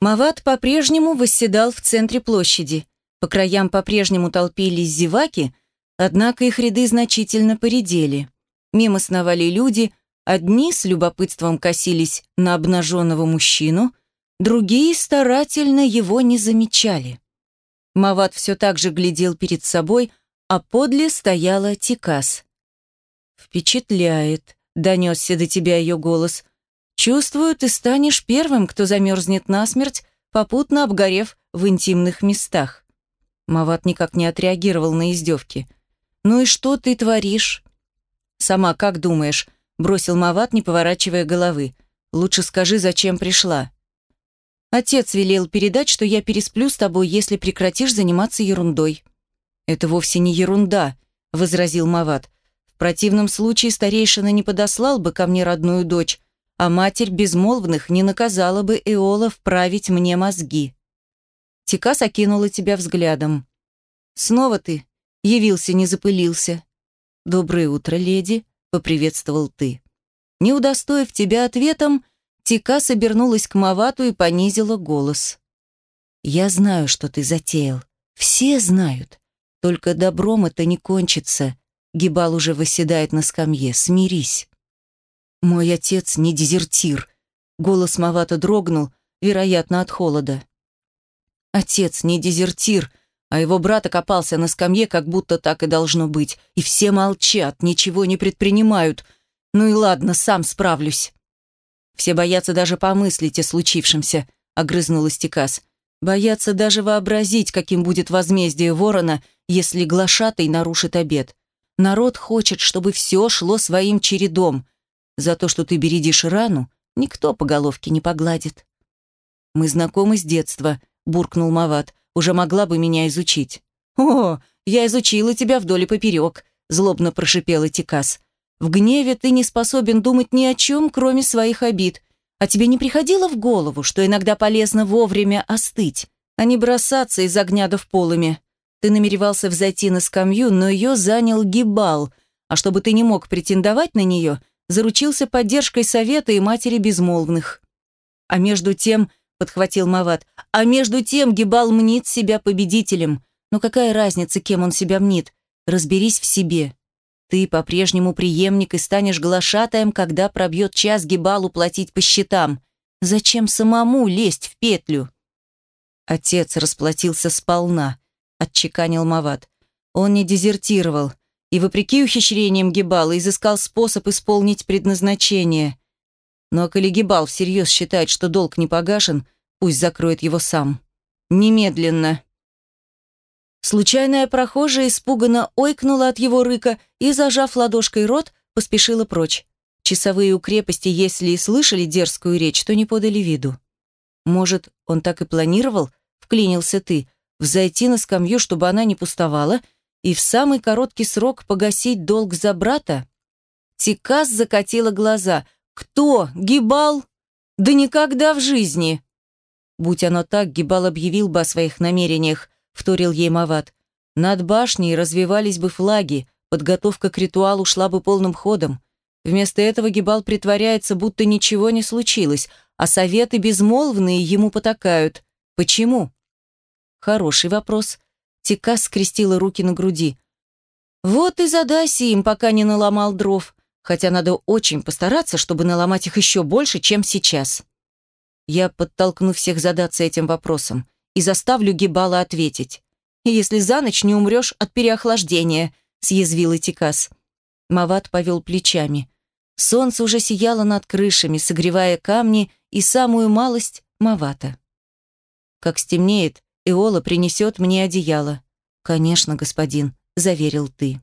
Мават по-прежнему восседал в центре площади. По краям по-прежнему толпились зеваки, однако их ряды значительно поредели. Мимо сновали люди, одни с любопытством косились на обнаженного мужчину, другие старательно его не замечали. Мават все так же глядел перед собой, а подле стояла Тикас. «Впечатляет», — донесся до тебя ее голос. «Чувствую, ты станешь первым, кто замерзнет насмерть, попутно обгорев в интимных местах». Мават никак не отреагировал на издевки. «Ну и что ты творишь?» «Сама как думаешь?» — бросил Мават, не поворачивая головы. «Лучше скажи, зачем пришла». «Отец велел передать, что я пересплю с тобой, если прекратишь заниматься ерундой». «Это вовсе не ерунда», — возразил Мават. «В противном случае старейшина не подослал бы ко мне родную дочь, а матерь безмолвных не наказала бы Эола вправить мне мозги». Тикас окинула тебя взглядом. «Снова ты? Явился, не запылился». «Доброе утро, леди», — поприветствовал ты. Не удостоив тебя ответом, Тикас обернулась к Мавату и понизила голос. «Я знаю, что ты затеял. Все знают. Только добром это не кончится. Гибал уже восседает на скамье. Смирись. Мой отец не дезертир. Голос Мавата дрогнул, вероятно, от холода. Отец не дезертир, а его брат окопался на скамье, как будто так и должно быть. И все молчат, ничего не предпринимают. Ну и ладно, сам справлюсь. Все боятся даже помыслить о случившемся, огрызнулась Тикас. Боятся даже вообразить, каким будет возмездие ворона, если глашатый нарушит обед. Народ хочет, чтобы все шло своим чередом. За то, что ты бередишь рану, никто по головке не погладит. «Мы знакомы с детства», — буркнул Мават. «Уже могла бы меня изучить». «О, я изучила тебя вдоль и поперек», — злобно прошипела Тикас. «В гневе ты не способен думать ни о чем, кроме своих обид. А тебе не приходило в голову, что иногда полезно вовремя остыть, а не бросаться из огня до в полыми? Ты намеревался взойти на скамью, но ее занял Гибал, а чтобы ты не мог претендовать на нее, заручился поддержкой совета и матери безмолвных. А между тем, подхватил Мават, а между тем Гибал мнит себя победителем. Но какая разница, кем он себя мнит? Разберись в себе. Ты по-прежнему преемник и станешь глашатаем, когда пробьет час Гибалу платить по счетам. Зачем самому лезть в петлю? Отец расплатился сполна, отчеканил Мават. Он не дезертировал и, вопреки ухищрениям Гибала, изыскал способ исполнить предназначение. Но коли Гибал всерьез считает, что долг не погашен, пусть закроет его сам. Немедленно. Случайная прохожая испуганно ойкнула от его рыка и, зажав ладошкой рот, поспешила прочь. Часовые у крепости, если и слышали дерзкую речь, то не подали виду. Может, он так и планировал, вклинился ты, взойти на скамью, чтобы она не пустовала, и в самый короткий срок погасить долг за брата? Тикас закатила глаза. «Кто? Гибал? Да никогда в жизни!» Будь оно так, Гибал объявил бы о своих намерениях, вторил ей Мават. Над башней развивались бы флаги, подготовка к ритуалу шла бы полным ходом. Вместо этого Гибал притворяется, будто ничего не случилось, а советы безмолвные ему потакают. Почему? Хороший вопрос. Тика скрестила руки на груди. Вот и задайся им, пока не наломал дров, хотя надо очень постараться, чтобы наломать их еще больше, чем сейчас. Я подтолкну всех задаться этим вопросом и заставлю Гибала ответить. «Если за ночь не умрешь от переохлаждения», — съязвил Этикас. Мават повел плечами. Солнце уже сияло над крышами, согревая камни и самую малость Мавата. «Как стемнеет, Эола принесет мне одеяло». «Конечно, господин», — заверил ты.